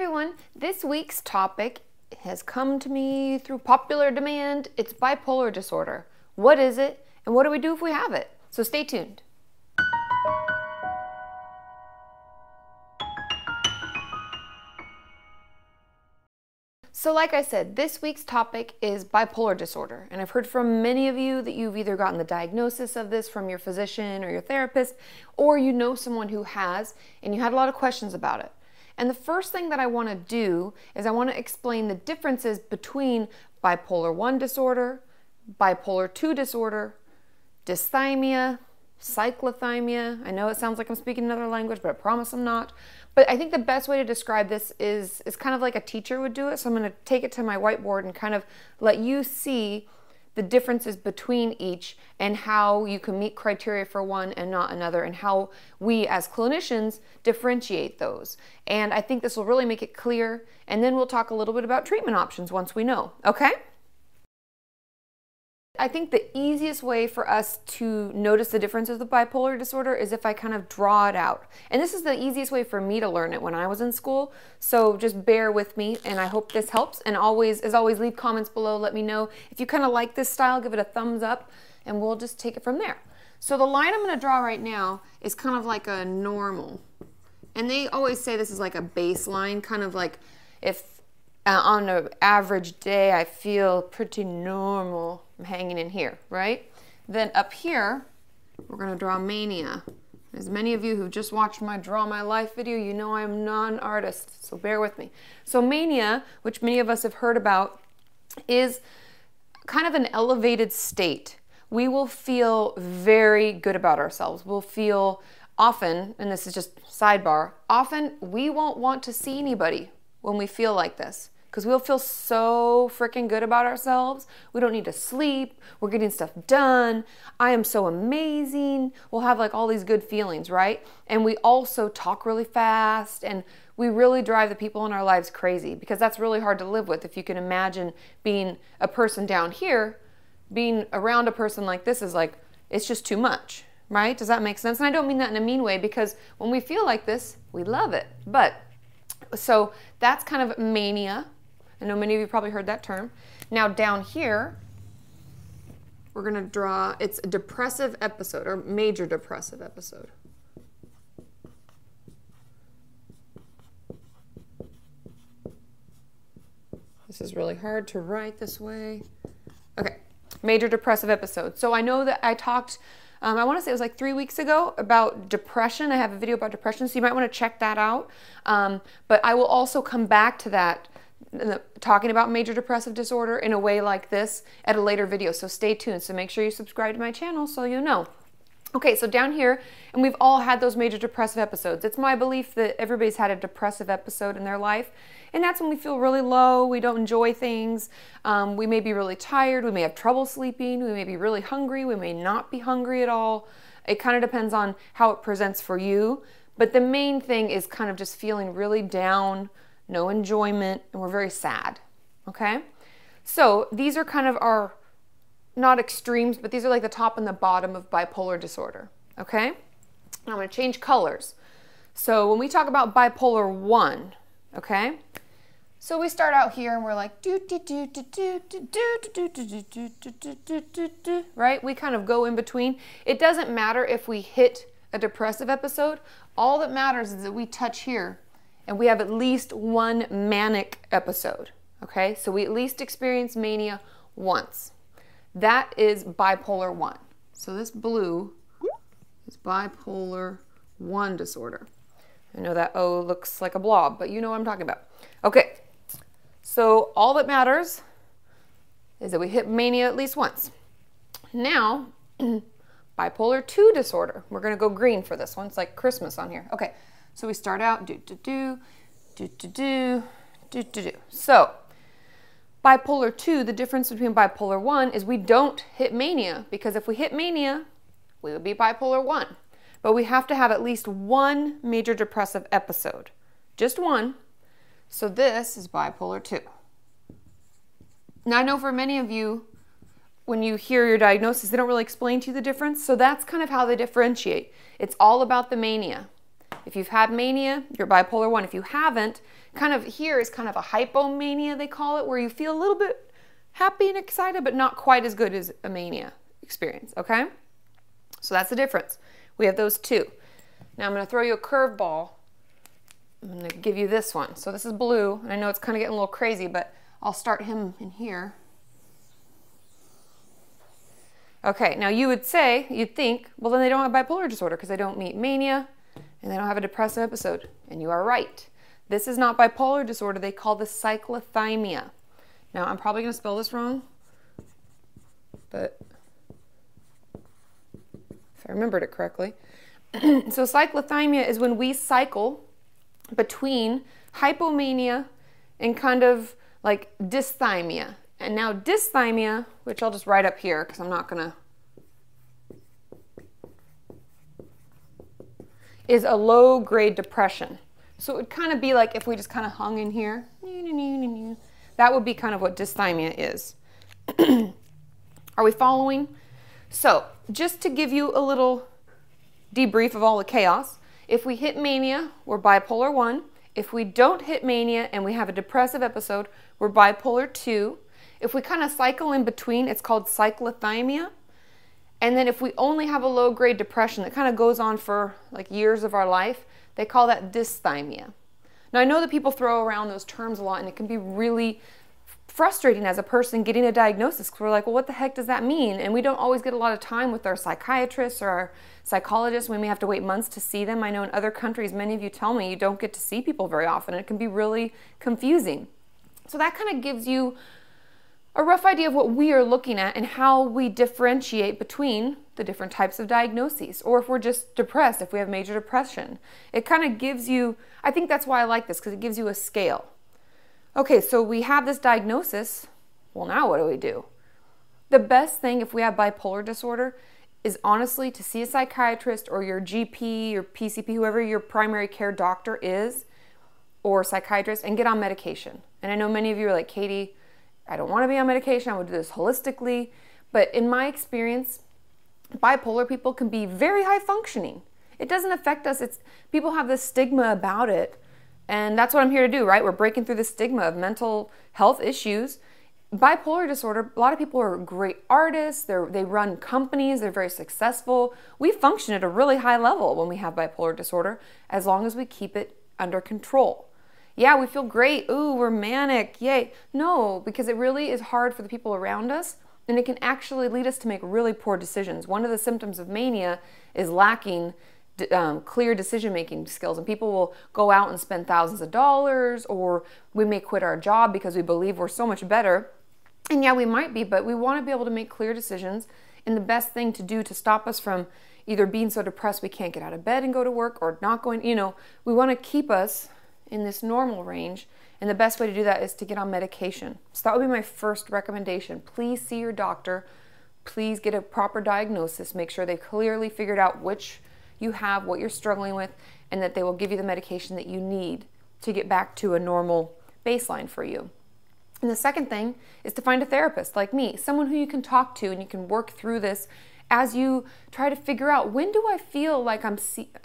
everyone. This week's topic has come to me through popular demand. It's bipolar disorder. What is it, and what do we do if we have it? So stay tuned. So, like I said, this week's topic is bipolar disorder. And I've heard from many of you that you've either gotten the diagnosis of this from your physician or your therapist, or you know someone who has, and you had a lot of questions about it. And the first thing that I want to do is I want to explain the differences between bipolar 1 disorder, bipolar 2 disorder, dysthymia, cyclothymia. I know it sounds like I'm speaking another language, but I promise I'm not. But I think the best way to describe this is is kind of like a teacher would do it. So I'm going to take it to my whiteboard and kind of let you see the differences between each and how you can meet criteria for one and not another, and how we as clinicians differentiate those. And I think this will really make it clear. And then we'll talk a little bit about treatment options once we know. Okay? I think the easiest way for us to notice the differences with bipolar disorder is if I kind of draw it out. And this is the easiest way for me to learn it when I was in school. So just bear with me and I hope this helps. And always, as always, leave comments below. Let me know if you kind of like this style, give it a thumbs up and we'll just take it from there. So the line I'm going to draw right now is kind of like a normal. And they always say this is like a baseline, kind of like if uh, on an average day, I feel pretty normal. I'm hanging in here, right? Then up here, we're going to draw mania. As many of you who've just watched my Draw My Life video, you know I'm not an artist, so bear with me. So mania, which many of us have heard about, is kind of an elevated state. We will feel very good about ourselves. We'll feel often, and this is just sidebar, often we won't want to see anybody when we feel like this because we'll feel so freaking good about ourselves. We don't need to sleep. We're getting stuff done. I am so amazing. We'll have like all these good feelings, right? And we also talk really fast and we really drive the people in our lives crazy because that's really hard to live with. If you can imagine being a person down here, being around a person like this is like, it's just too much, right? Does that make sense? And I don't mean that in a mean way because when we feel like this, we love it. But so that's kind of mania, I know many of you probably heard that term. Now down here, we're going to draw, it's a depressive episode or major depressive episode. This is really hard to write this way. Okay, major depressive episode. So I know that I talked, um, I want to say it was like three weeks ago about depression. I have a video about depression, so you might want to check that out. Um, but I will also come back to that talking about major depressive disorder in a way like this at a later video. So stay tuned. So make sure you subscribe to my channel so you know. Okay, so down here, and we've all had those major depressive episodes. It's my belief that everybody's had a depressive episode in their life, and that's when we feel really low, we don't enjoy things, um, we may be really tired, we may have trouble sleeping, we may be really hungry, we may not be hungry at all. It kind of depends on how it presents for you, but the main thing is kind of just feeling really down, no enjoyment, and we're very sad. Okay? So these are kind of our, not extremes, but these are like the top and the bottom of bipolar disorder. Okay? I'm to change colors. So when we talk about bipolar 1, okay? So we start out here and we're like do do do do do do do do do do do do do do right? We kind of go in between. It doesn't matter if we hit a depressive episode. All that matters is that we touch here and we have at least one manic episode. Okay, so we at least experience mania once. That is bipolar 1. So this blue is bipolar 1 disorder. I know that O looks like a blob, but you know what I'm talking about. Okay, so all that matters is that we hit mania at least once. Now, bipolar 2 disorder. We're going to go green for this one. It's like Christmas on here. Okay, so we start out do do do, do do do, do do. So bipolar 2, the difference between bipolar 1 is we don't hit mania because if we hit mania, we would be bipolar 1. But we have to have at least one major depressive episode. Just one. So this is bipolar 2. Now I know for many of you when you hear your diagnosis, they don't really explain to you the difference. So that's kind of how they differentiate. It's all about the mania. If you've had mania, you're bipolar 1. If you haven't, kind of here is kind of a hypomania, they call it, where you feel a little bit happy and excited, but not quite as good as a mania experience, okay? So that's the difference. We have those two. Now I'm going to throw you a curveball. I'm going to give you this one. So this is blue, and I know it's kind of getting a little crazy, but I'll start him in here. Okay, now you would say, you'd think, well, then they don't have bipolar disorder because they don't meet mania and they don't have a depressive episode. And you are right. This is not bipolar disorder. They call this cyclothymia. Now, I'm probably going to spell this wrong, but if I remembered it correctly. so, cyclothymia is when we cycle between hypomania and kind of like dysthymia. And now dysthymia, which I'll just write up here because I'm not going to, is a low grade depression. So it would kind of be like if we just kind of hung in here. That would be kind of what dysthymia is. Are we following? So, just to give you a little debrief of all the chaos, if we hit mania, we're bipolar 1. If we don't hit mania and we have a depressive episode, we're bipolar 2. If we kind of cycle in between, it's called cyclothymia. And then if we only have a low grade depression that kind of goes on for like years of our life, they call that dysthymia. Now, I know that people throw around those terms a lot and it can be really frustrating as a person getting a diagnosis because we're like, well, what the heck does that mean? And we don't always get a lot of time with our psychiatrists or our psychologists. We may have to wait months to see them. I know in other countries, many of you tell me you don't get to see people very often. And it can be really confusing. So that kind of gives you a rough idea of what we are looking at and how we differentiate between the different types of diagnoses, or if we're just depressed, if we have major depression. It kind of gives you, I think that's why I like this, because it gives you a scale. Okay, so we have this diagnosis. Well, now what do we do? The best thing if we have bipolar disorder is honestly to see a psychiatrist or your GP or PCP, whoever your primary care doctor is, or psychiatrist, and get on medication. And I know many of you are like, Katie, I don't want to be on medication. I would do this holistically. But in my experience, bipolar people can be very high functioning. It doesn't affect us. It's people have this stigma about it. And that's what I'm here to do, right? We're breaking through the stigma of mental health issues. Bipolar disorder, a lot of people are great artists, they they run companies, they're very successful. We function at a really high level when we have bipolar disorder as long as we keep it under control yeah, we feel great. Ooh, we're manic. Yay. No, because it really is hard for the people around us and it can actually lead us to make really poor decisions. One of the symptoms of mania is lacking um, clear decision making skills, and people will go out and spend thousands of dollars, or we may quit our job because we believe we're so much better. And yeah, we might be, but we want to be able to make clear decisions. And the best thing to do to stop us from either being so depressed we can't get out of bed and go to work or not going, you know, we want to keep us in this normal range. And the best way to do that is to get on medication. So that would be my first recommendation. Please see your doctor. Please get a proper diagnosis. Make sure they've clearly figured out which you have, what you're struggling with, and that they will give you the medication that you need to get back to a normal baseline for you. And the second thing is to find a therapist like me, someone who you can talk to and you can work through this as you try to figure out when do I feel like I'm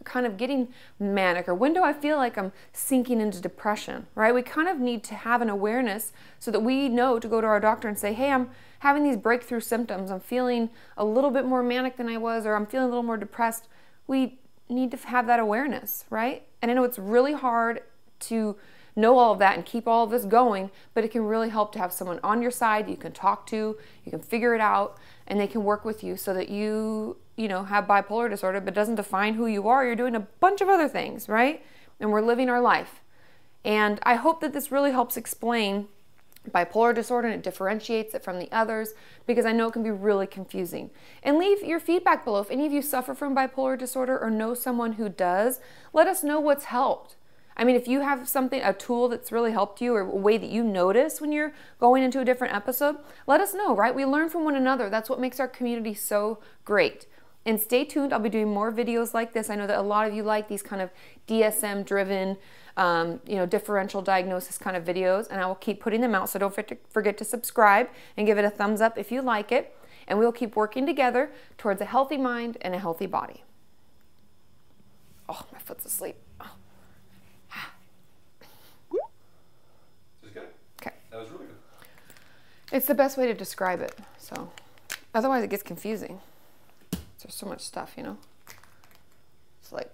kind of getting manic or when do I feel like I'm sinking into depression, right? We kind of need to have an awareness so that we know to go to our doctor and say, hey, I'm having these breakthrough symptoms. I'm feeling a little bit more manic than I was, or I'm feeling a little more depressed. We need to have that awareness, right? And I know it's really hard to know all of that and keep all of this going, but it can really help to have someone on your side you can talk to, you can figure it out, and they can work with you so that you, you know, have bipolar disorder but doesn't define who you are. You're doing a bunch of other things, right? And we're living our life. And I hope that this really helps explain bipolar disorder and it differentiates it from the others because I know it can be really confusing. And leave your feedback below. If any of you suffer from bipolar disorder or know someone who does, let us know what's helped. I mean, if you have something, a tool that's really helped you or a way that you notice when you're going into a different episode, let us know, right? We learn from one another. That's what makes our community so great. And stay tuned. I'll be doing more videos like this. I know that a lot of you like these kind of DSM driven, um, you know, differential diagnosis kind of videos, and I will keep putting them out. So don't forget to subscribe and give it a thumbs up if you like it. And we'll keep working together towards a healthy mind and a healthy body. Oh, my foot's asleep. It's the best way to describe it. So, otherwise, it gets confusing. There's so much stuff, you know? It's like,